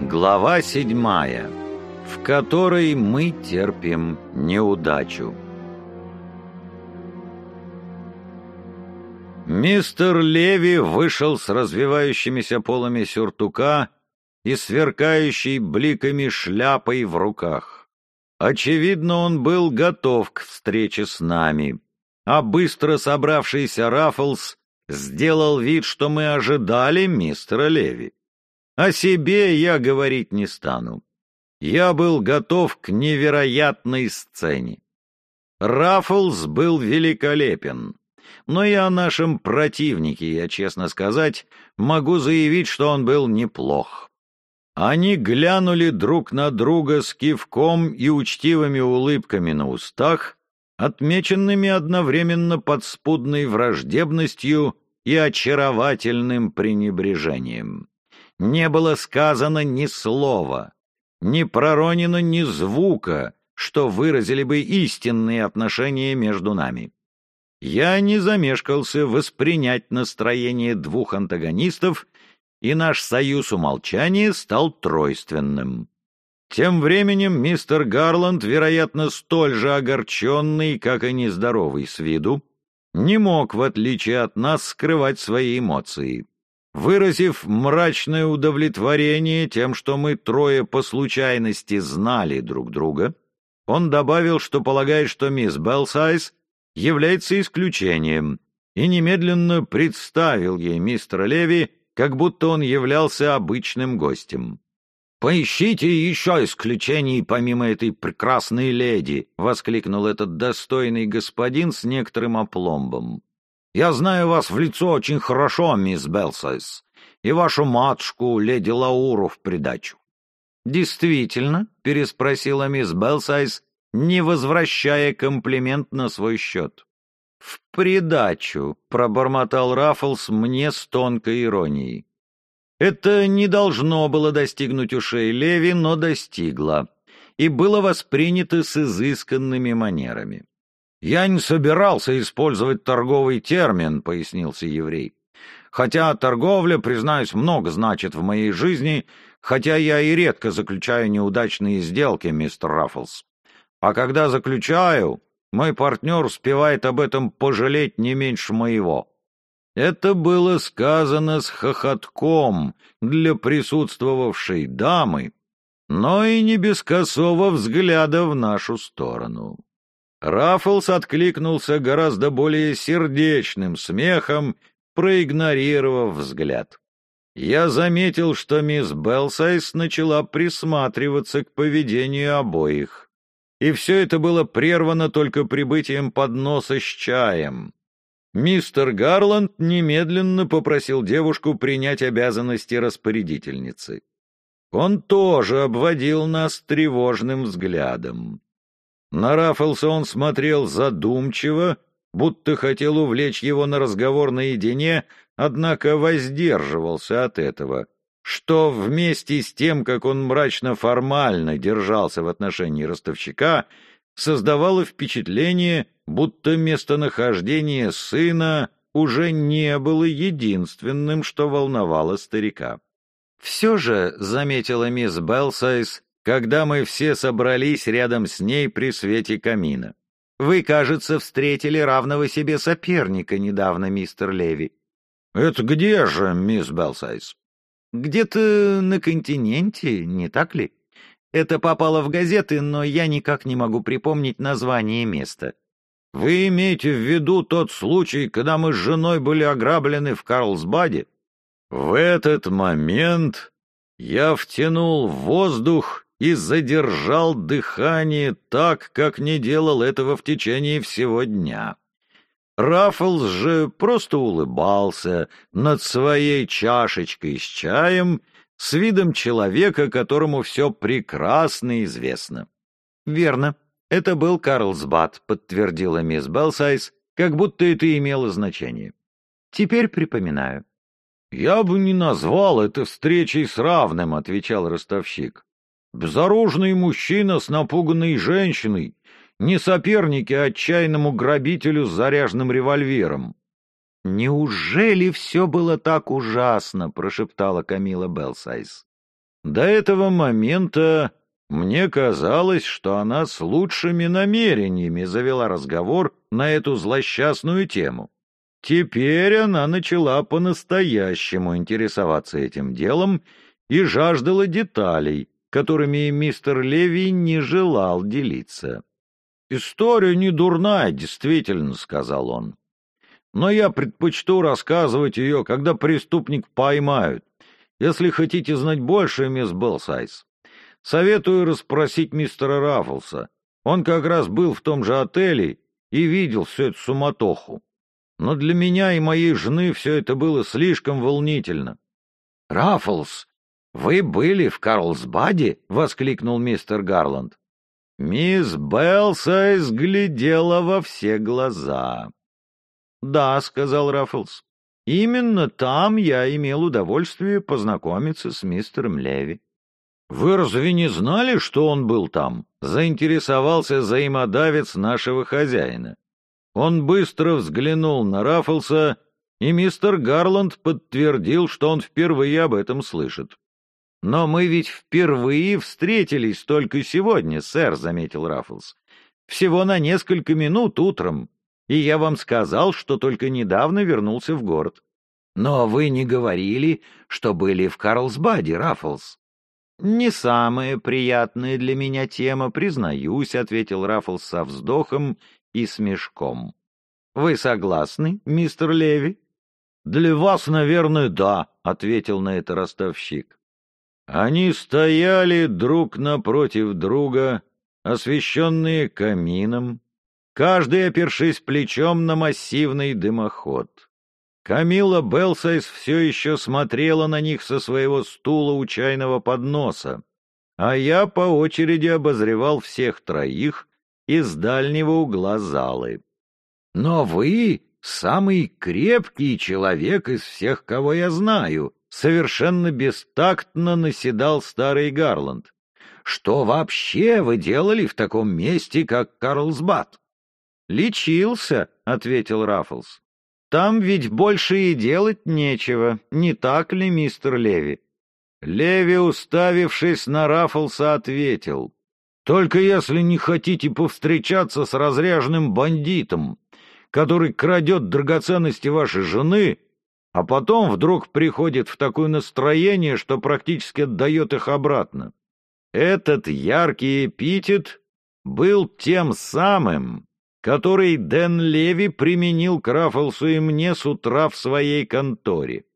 Глава седьмая, в которой мы терпим неудачу. Мистер Леви вышел с развивающимися полами сюртука и сверкающей бликами шляпой в руках. Очевидно, он был готов к встрече с нами, а быстро собравшийся Раффлс сделал вид, что мы ожидали мистера Леви. О себе я говорить не стану. Я был готов к невероятной сцене. Раффлс был великолепен, но и о нашем противнике, я честно сказать, могу заявить, что он был неплох. Они глянули друг на друга с кивком и учтивыми улыбками на устах, отмеченными одновременно подспудной враждебностью и очаровательным пренебрежением не было сказано ни слова, не проронено ни звука, что выразили бы истинные отношения между нами. Я не замешкался воспринять настроение двух антагонистов, и наш союз умолчания стал тройственным. Тем временем мистер Гарланд, вероятно, столь же огорченный, как и нездоровый с виду, не мог, в отличие от нас, скрывать свои эмоции. Выразив мрачное удовлетворение тем, что мы трое по случайности знали друг друга, он добавил, что полагает, что мисс Белсайз является исключением, и немедленно представил ей мистера Леви, как будто он являлся обычным гостем. «Поищите еще исключений помимо этой прекрасной леди!» — воскликнул этот достойный господин с некоторым опломбом. Я знаю вас в лицо очень хорошо, мисс Белсайз, и вашу матушку, леди Лауру, в придачу. «Действительно?» — переспросила мисс Белсайз, не возвращая комплимент на свой счет. «В придачу», — пробормотал Раффлс мне с тонкой иронией. Это не должно было достигнуть ушей Леви, но достигло, и было воспринято с изысканными манерами. «Я не собирался использовать торговый термин», — пояснился еврей. «Хотя торговля, признаюсь, много значит в моей жизни, хотя я и редко заключаю неудачные сделки, мистер Раффлс. А когда заключаю, мой партнер успевает об этом пожалеть не меньше моего». Это было сказано с хохотком для присутствовавшей дамы, но и не без косого взгляда в нашу сторону. Раффлс откликнулся гораздо более сердечным смехом, проигнорировав взгляд. Я заметил, что мисс Белсайс начала присматриваться к поведению обоих. И все это было прервано только прибытием подноса с чаем. Мистер Гарланд немедленно попросил девушку принять обязанности распорядительницы. Он тоже обводил нас тревожным взглядом. На Раффлса он смотрел задумчиво, будто хотел увлечь его на разговор наедине, однако воздерживался от этого, что вместе с тем, как он мрачно-формально держался в отношении ростовщика, создавало впечатление, будто местонахождение сына уже не было единственным, что волновало старика. «Все же», — заметила мисс Белсайз, когда мы все собрались рядом с ней при свете камина. Вы, кажется, встретили равного себе соперника недавно, мистер Леви. Это где же, мисс Белсайз? Где-то на континенте, не так ли? Это попало в газеты, но я никак не могу припомнить название места. Вы имеете в виду тот случай, когда мы с женой были ограблены в Карлсбаде? В этот момент я втянул воздух и задержал дыхание так, как не делал этого в течение всего дня. Раффлс же просто улыбался над своей чашечкой с чаем с видом человека, которому все прекрасно известно. «Верно, это был Карлсбад», — подтвердила мисс Белсайз, как будто это имело значение. «Теперь припоминаю». «Я бы не назвал это встречей с равным», — отвечал ростовщик. Безоружный мужчина с напуганной женщиной, не соперники отчаянному грабителю с заряженным револьвером. «Неужели все было так ужасно?» — прошептала Камила Белсайз. До этого момента мне казалось, что она с лучшими намерениями завела разговор на эту злосчастную тему. Теперь она начала по-настоящему интересоваться этим делом и жаждала деталей, которыми мистер Леви не желал делиться. «История не дурная, действительно», — сказал он. «Но я предпочту рассказывать ее, когда преступник поймают. Если хотите знать больше, мисс Белсайз, советую расспросить мистера Раффлса. Он как раз был в том же отеле и видел всю эту суматоху. Но для меня и моей жены все это было слишком волнительно». «Раффлс, вы были в Карлсбаде?» — воскликнул мистер Гарланд. Мисс Белсайз глядела во все глаза. «Да», — сказал Раффлс, — «именно там я имел удовольствие познакомиться с мистером Леви». «Вы разве не знали, что он был там?» — заинтересовался взаимодавец нашего хозяина. Он быстро взглянул на Раффлса, и мистер Гарланд подтвердил, что он впервые об этом слышит. «Но мы ведь впервые встретились только сегодня, сэр», — заметил Раффлс. «Всего на несколько минут утром, и я вам сказал, что только недавно вернулся в город». «Но вы не говорили, что были в Карлсбаде, Раффлс?» «Не самая приятная для меня тема, признаюсь», — ответил Раффлс со вздохом и смешком. «Вы согласны, мистер Леви?» «Для вас, наверное, да», — ответил на это ростовщик. Они стояли друг напротив друга, освещенные камином, каждый опершись плечом на массивный дымоход. Камила Белсайс все еще смотрела на них со своего стула у чайного подноса, а я по очереди обозревал всех троих из дальнего угла залы. «Но вы самый крепкий человек из всех, кого я знаю», совершенно бестактно наседал старый Гарланд. «Что вообще вы делали в таком месте, как Карлсбад?» «Лечился», — ответил Раффлс. «Там ведь больше и делать нечего, не так ли, мистер Леви?» Леви, уставившись на Раффлса, ответил. «Только если не хотите повстречаться с разряженным бандитом, который крадет драгоценности вашей жены а потом вдруг приходит в такое настроение, что практически отдает их обратно. Этот яркий эпитет был тем самым, который Дэн Леви применил к Раффлсу и мне с утра в своей конторе.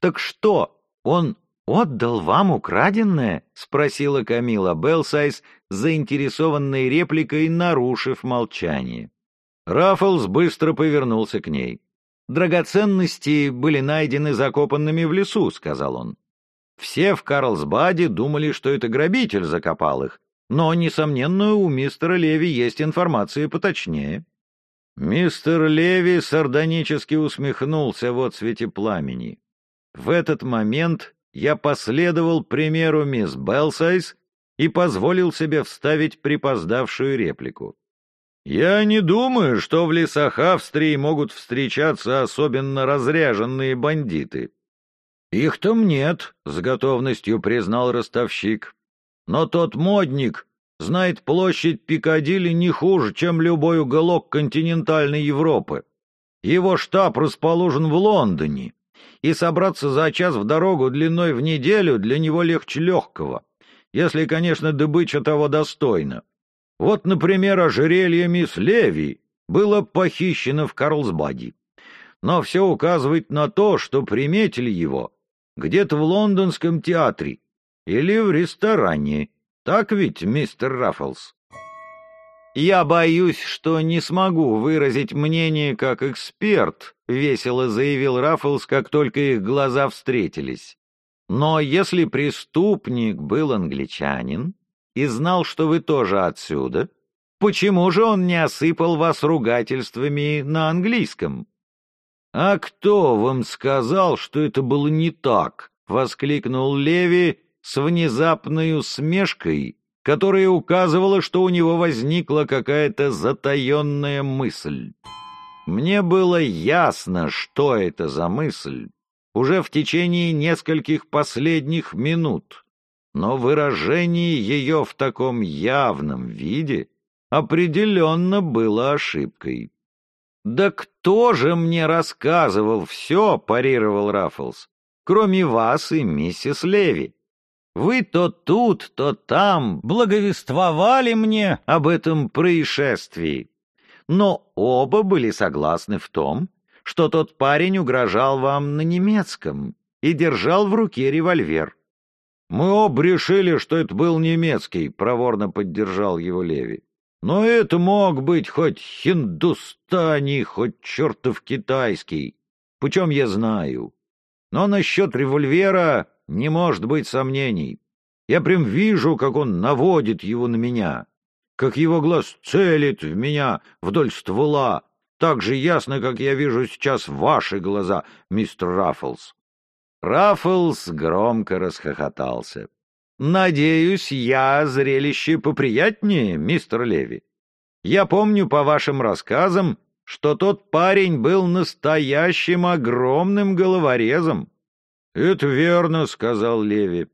«Так что, он отдал вам украденное?» — спросила Камила Белсайз, заинтересованной репликой, нарушив молчание. Раффлс быстро повернулся к ней. «Драгоценности были найдены закопанными в лесу», — сказал он. «Все в Карлсбаде думали, что это грабитель закопал их, но, несомненно, у мистера Леви есть информация поточнее». Мистер Леви сардонически усмехнулся в отсвете пламени. В этот момент я последовал примеру мисс Белсайз и позволил себе вставить припоздавшую реплику. Я не думаю, что в лесах Австрии могут встречаться особенно разряженные бандиты. Их там нет, — с готовностью признал ростовщик. Но тот модник знает площадь Пикадилли не хуже, чем любой уголок континентальной Европы. Его штаб расположен в Лондоне, и собраться за час в дорогу длиной в неделю для него легче легкого, если, конечно, добыча того достойна. Вот, например, ожерелье мисс Леви было похищено в Карлсбаде. Но все указывает на то, что приметили его где-то в лондонском театре или в ресторане. Так ведь, мистер Раффлс? «Я боюсь, что не смогу выразить мнение как эксперт», — весело заявил Раффлс, как только их глаза встретились. «Но если преступник был англичанин, и знал, что вы тоже отсюда, почему же он не осыпал вас ругательствами на английском? — А кто вам сказал, что это было не так? — воскликнул Леви с внезапной усмешкой, которая указывала, что у него возникла какая-то затаенная мысль. Мне было ясно, что это за мысль, уже в течение нескольких последних минут, но выражение ее в таком явном виде определенно было ошибкой. «Да кто же мне рассказывал все?» — парировал Раффлс. «Кроме вас и миссис Леви. Вы то тут, то там благовествовали мне об этом происшествии. Но оба были согласны в том, что тот парень угрожал вам на немецком и держал в руке револьвер. «Мы оба решили, что это был немецкий», — проворно поддержал его Леви. «Но это мог быть хоть хиндустани, хоть чертов китайский. Пучем я знаю. Но насчет револьвера не может быть сомнений. Я прям вижу, как он наводит его на меня, как его глаз целит в меня вдоль ствола, так же ясно, как я вижу сейчас ваши глаза, мистер Раффлс. Раффлс громко расхохотался. «Надеюсь, я зрелище поприятнее, мистер Леви. Я помню по вашим рассказам, что тот парень был настоящим огромным головорезом». «Это верно», — сказал Леви.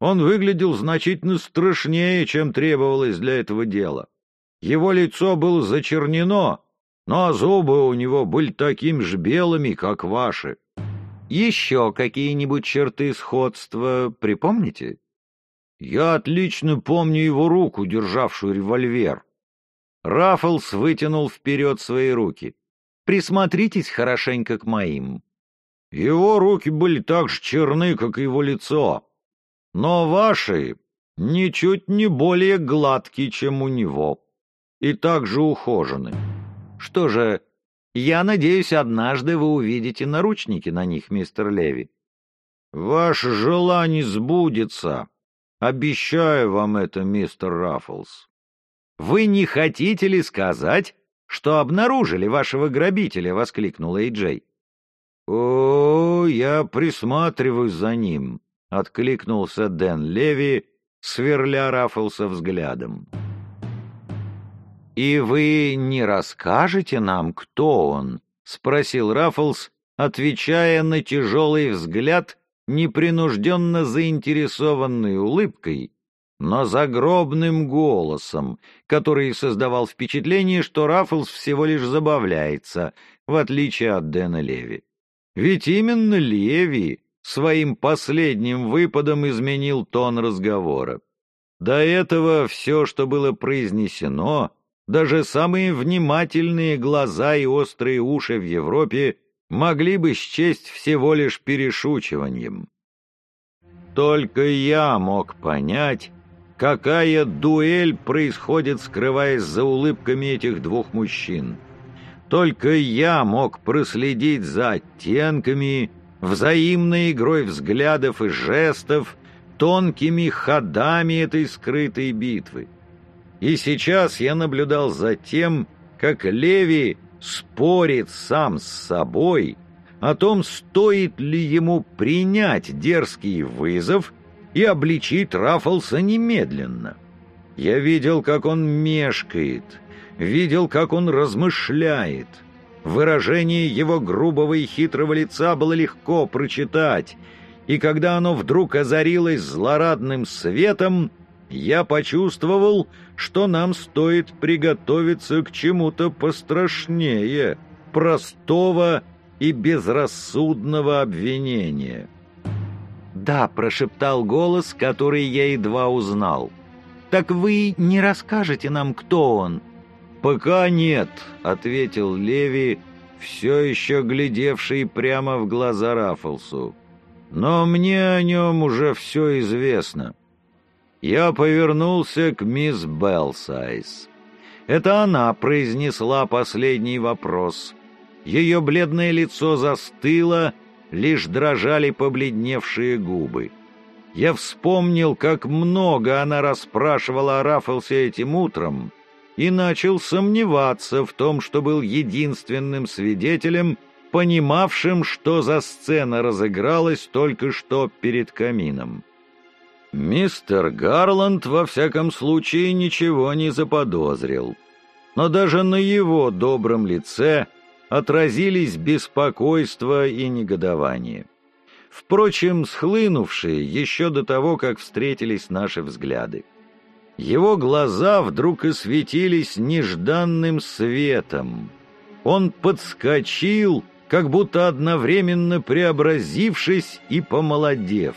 «Он выглядел значительно страшнее, чем требовалось для этого дела. Его лицо было зачернено, но зубы у него были такими же белыми, как ваши. Еще какие-нибудь черты сходства припомните? Я отлично помню его руку, державшую револьвер. Раффлс вытянул вперед свои руки. Присмотритесь хорошенько к моим. Его руки были так же черны, как и его лицо. Но ваши ничуть не более гладкие, чем у него, и также ухожены. Что же, я надеюсь, однажды вы увидите наручники на них, мистер Леви. Ваше желание сбудется. Обещаю вам это, мистер Раффлс. Вы не хотите ли сказать, что обнаружили вашего грабителя? — воскликнул Эйджей. О, я присматриваюсь за ним, — откликнулся Дэн Леви, сверля Раффлса взглядом. «И вы не расскажете нам, кто он?» — спросил Раффлс, отвечая на тяжелый взгляд, непринужденно заинтересованной улыбкой, но загробным голосом, который создавал впечатление, что Раффлс всего лишь забавляется, в отличие от Дэна Леви. Ведь именно Леви своим последним выпадом изменил тон разговора. До этого все, что было произнесено, даже самые внимательные глаза и острые уши в Европе могли бы счесть всего лишь перешучиванием. Только я мог понять, какая дуэль происходит, скрываясь за улыбками этих двух мужчин. Только я мог проследить за оттенками, взаимной игрой взглядов и жестов, тонкими ходами этой скрытой битвы. И сейчас я наблюдал за тем, как Леви спорит сам с собой о том, стоит ли ему принять дерзкий вызов и обличить Раффлса немедленно. Я видел, как он мешкает, видел, как он размышляет. Выражение его грубого и хитрого лица было легко прочитать, и когда оно вдруг озарилось злорадным светом, я почувствовал, что нам стоит приготовиться к чему-то пострашнее простого и безрассудного обвинения. «Да», — прошептал голос, который я едва узнал. «Так вы не расскажете нам, кто он?» «Пока нет», — ответил Леви, все еще глядевший прямо в глаза Раффлсу. «Но мне о нем уже все известно». Я повернулся к мисс Белсайз. Это она произнесла последний вопрос. Ее бледное лицо застыло, лишь дрожали побледневшие губы. Я вспомнил, как много она расспрашивала о Раффлсе этим утром, и начал сомневаться в том, что был единственным свидетелем, понимавшим, что за сцена разыгралась только что перед камином. Мистер Гарланд, во всяком случае, ничего не заподозрил. Но даже на его добром лице отразились беспокойство и негодование. впрочем, схлынувшие еще до того, как встретились наши взгляды. Его глаза вдруг осветились нежданным светом. Он подскочил, как будто одновременно преобразившись и помолодев.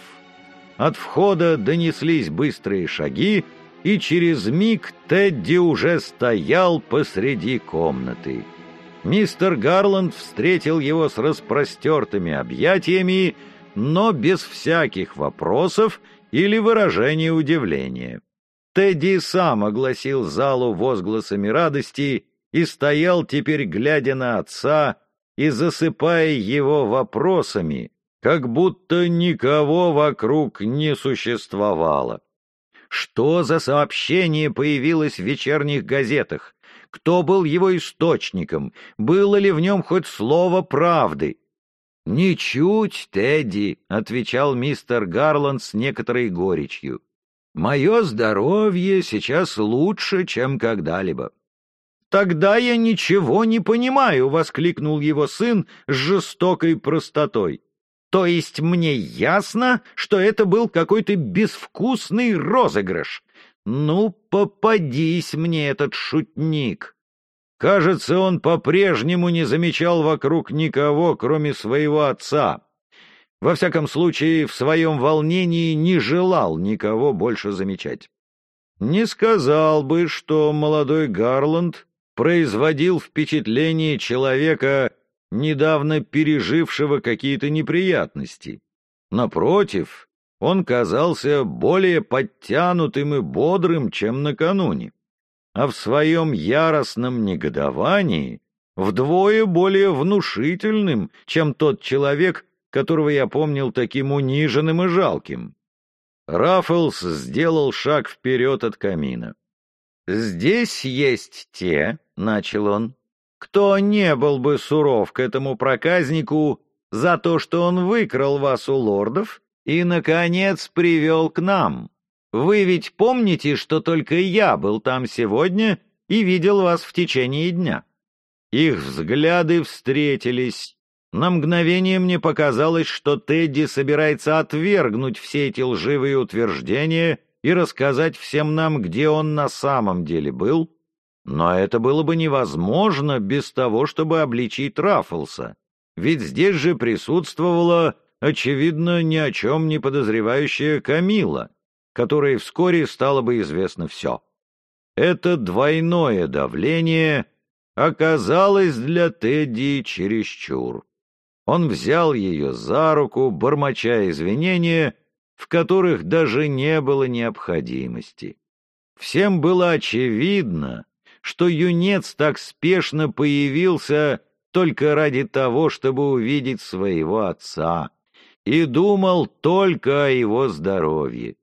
От входа донеслись быстрые шаги, и через миг Тедди уже стоял посреди комнаты. Мистер Гарланд встретил его с распростертыми объятиями, но без всяких вопросов или выражения удивления. Тедди сам огласил залу возгласами радости и стоял теперь, глядя на отца и засыпая его вопросами, как будто никого вокруг не существовало. Что за сообщение появилось в вечерних газетах? Кто был его источником? Было ли в нем хоть слово правды? «Ничуть, Тедди», — отвечал мистер Гарланд с некоторой горечью. «Мое здоровье сейчас лучше, чем когда-либо». «Тогда я ничего не понимаю», — воскликнул его сын с жестокой простотой. «То есть мне ясно, что это был какой-то безвкусный розыгрыш? Ну, попадись мне этот шутник!» Кажется, он по-прежнему не замечал вокруг никого, кроме своего отца. Во всяком случае, в своем волнении не желал никого больше замечать. Не сказал бы, что молодой Гарланд производил впечатление человека, недавно пережившего какие-то неприятности. Напротив, он казался более подтянутым и бодрым, чем накануне а в своем яростном негодовании вдвое более внушительным, чем тот человек, которого я помнил таким униженным и жалким. Раффлс сделал шаг вперед от камина. «Здесь есть те», — начал он, — «кто не был бы суров к этому проказнику за то, что он выкрал вас у лордов и, наконец, привел к нам. Вы ведь помните, что только я был там сегодня и видел вас в течение дня?» Их взгляды встретились. На мгновение мне показалось, что Тедди собирается отвергнуть все эти лживые утверждения и рассказать всем нам, где он на самом деле был. Но это было бы невозможно без того, чтобы обличить Раффлса. Ведь здесь же присутствовала, очевидно, ни о чем не подозревающая Камила которой вскоре стало бы известно все. Это двойное давление оказалось для Тедди чересчур. Он взял ее за руку, бормоча извинения, в которых даже не было необходимости. Всем было очевидно, что юнец так спешно появился только ради того, чтобы увидеть своего отца, и думал только о его здоровье.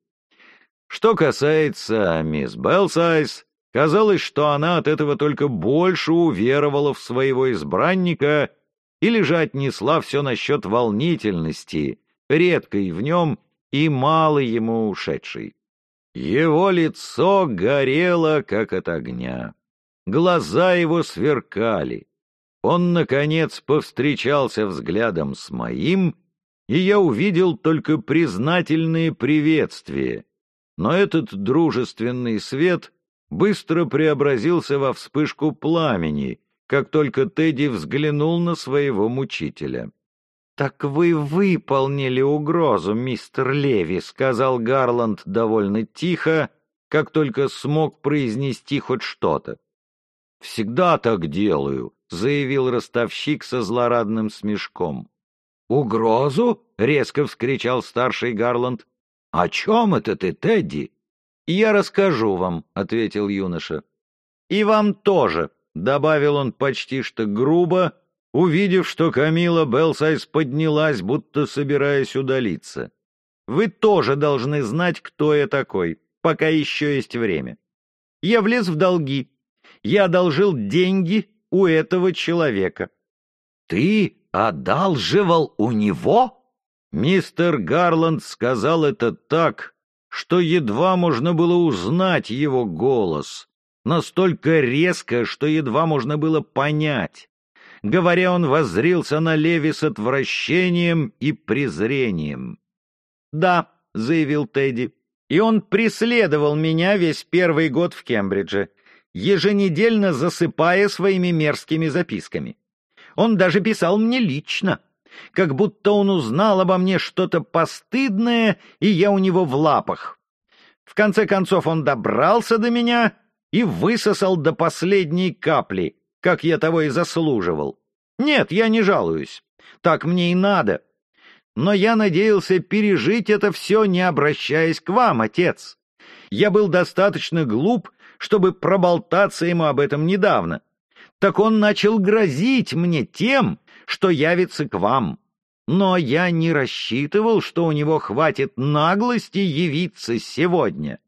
Что касается мисс Белсайз, казалось, что она от этого только больше уверовала в своего избранника или же отнесла все насчет волнительности, редкой в нем и мало ему ушедшей. Его лицо горело, как от огня. Глаза его сверкали. Он, наконец, повстречался взглядом с моим, и я увидел только признательные приветствия, но этот дружественный свет быстро преобразился во вспышку пламени, как только Тедди взглянул на своего мучителя. «Так вы выполнили угрозу, мистер Леви», — сказал Гарланд довольно тихо, как только смог произнести хоть что-то. «Всегда так делаю», — заявил ростовщик со злорадным смешком. «Угрозу?» — резко вскричал старший Гарланд. «О чем это ты, Тедди?» «Я расскажу вам», — ответил юноша. «И вам тоже», — добавил он почти что грубо, увидев, что Камила Белсайз поднялась, будто собираясь удалиться. «Вы тоже должны знать, кто я такой, пока еще есть время. Я влез в долги. Я одолжил деньги у этого человека». «Ты одалживал у него?» Мистер Гарланд сказал это так, что едва можно было узнать его голос, настолько резко, что едва можно было понять. Говоря, он воззрился на Леви с отвращением и презрением. «Да», — заявил Тедди, — «и он преследовал меня весь первый год в Кембридже, еженедельно засыпая своими мерзкими записками. Он даже писал мне лично, как будто он узнал обо мне что-то постыдное, и я у него в лапах. В конце концов он добрался до меня и высосал до последней капли, как я того и заслуживал. Нет, я не жалуюсь. Так мне и надо. Но я надеялся пережить это все, не обращаясь к вам, отец. Я был достаточно глуп, чтобы проболтаться ему об этом недавно. Так он начал грозить мне тем, что явится к вам. Но я не рассчитывал, что у него хватит наглости явиться сегодня.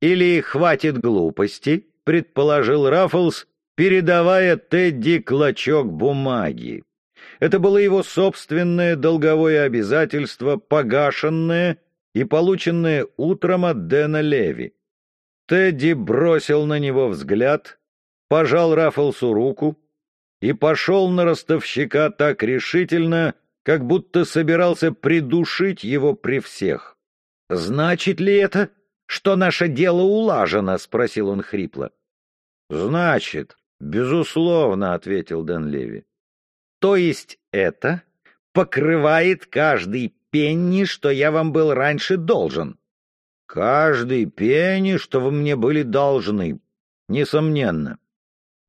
Или хватит глупости, предположил Раффлс, передавая Тедди клочок бумаги. Это было его собственное долговое обязательство, погашенное и полученное утром от Дэна Леви. Тедди бросил на него взгляд, пожал Раффлсу руку и пошел на ростовщика так решительно, как будто собирался придушить его при всех. «Значит ли это, что наше дело улажено?» — спросил он хрипло. «Значит, безусловно», — ответил Дэн Леви. «То есть это покрывает каждый пенни, что я вам был раньше должен?» «Каждый пенни, что вы мне были должны, несомненно.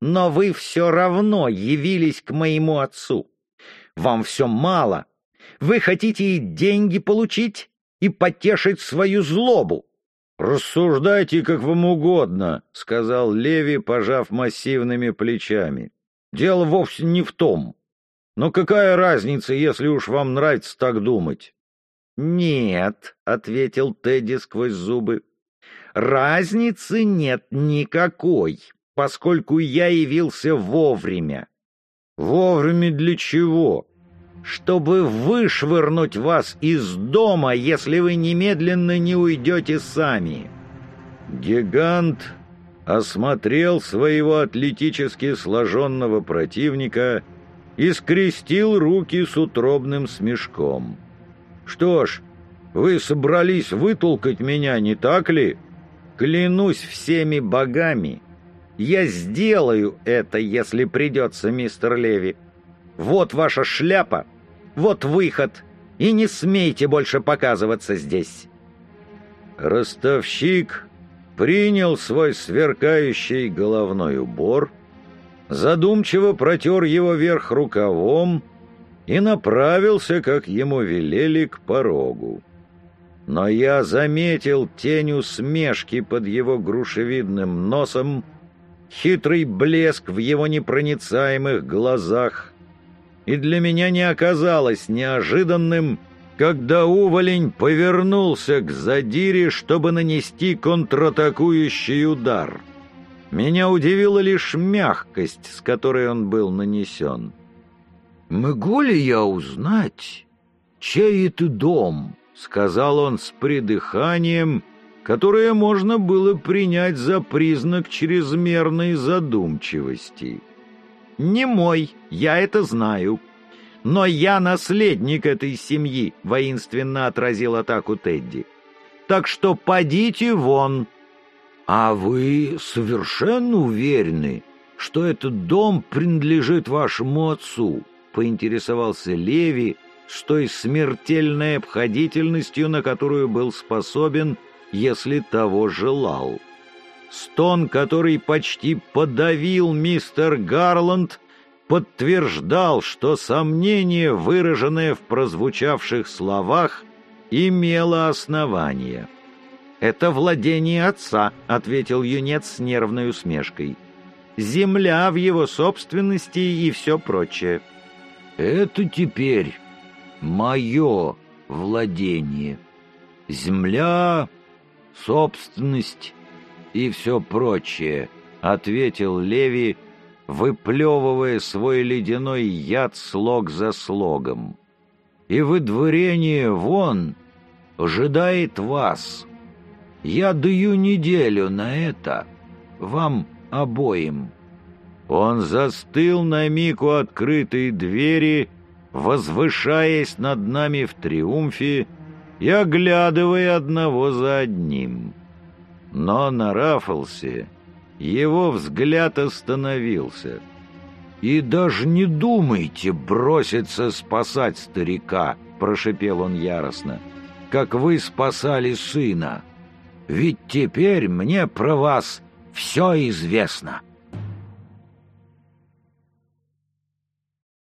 Но вы все равно явились к моему отцу. Вам все мало. Вы хотите и деньги получить, и потешить свою злобу. «Рассуждайте, как вам угодно», — сказал Леви, пожав массивными плечами. «Дело вовсе не в том. Но какая разница, если уж вам нравится так думать?» «Нет», — ответил Тедди сквозь зубы. «Разницы нет никакой, поскольку я явился вовремя». «Вовремя для чего?» «Чтобы вышвырнуть вас из дома, если вы немедленно не уйдете сами». Гигант осмотрел своего атлетически сложенного противника и скрестил руки с утробным смешком. «Что ж, вы собрались вытолкать меня, не так ли? Клянусь всеми богами, я сделаю это, если придется, мистер Леви. Вот ваша шляпа, вот выход, и не смейте больше показываться здесь». Ростовщик принял свой сверкающий головной убор, задумчиво протер его вверх рукавом и направился, как ему велели, к порогу. Но я заметил тень усмешки под его грушевидным носом, хитрый блеск в его непроницаемых глазах, и для меня не оказалось неожиданным, когда уволень повернулся к задире, чтобы нанести контратакующий удар. Меня удивила лишь мягкость, с которой он был нанесен. «Могу ли я узнать, чей это дом?» — сказал он с придыханием, которое можно было принять за признак чрезмерной задумчивости. «Не мой, я это знаю. Но я наследник этой семьи», — воинственно отразил атаку Тедди. «Так что подите вон». «А вы совершенно уверены, что этот дом принадлежит вашему отцу?» Поинтересовался Леви с той смертельной обходительностью, на которую был способен, если того желал. Стон, который почти подавил мистер Гарланд, подтверждал, что сомнение, выраженное в прозвучавших словах, имело основание. «Это владение отца», — ответил юнец с нервной усмешкой. «Земля в его собственности и все прочее». Это теперь мое владение. Земля, собственность и все прочее, — ответил Леви, выплевывая свой ледяной яд слог за слогом. И выдворение вон ожидает вас. Я даю неделю на это вам обоим. Он застыл на миг у открытой двери, возвышаясь над нами в триумфе и оглядывая одного за одним. Но на Раффлсе его взгляд остановился. «И даже не думайте броситься спасать старика!» — прошипел он яростно. «Как вы спасали сына! Ведь теперь мне про вас все известно!»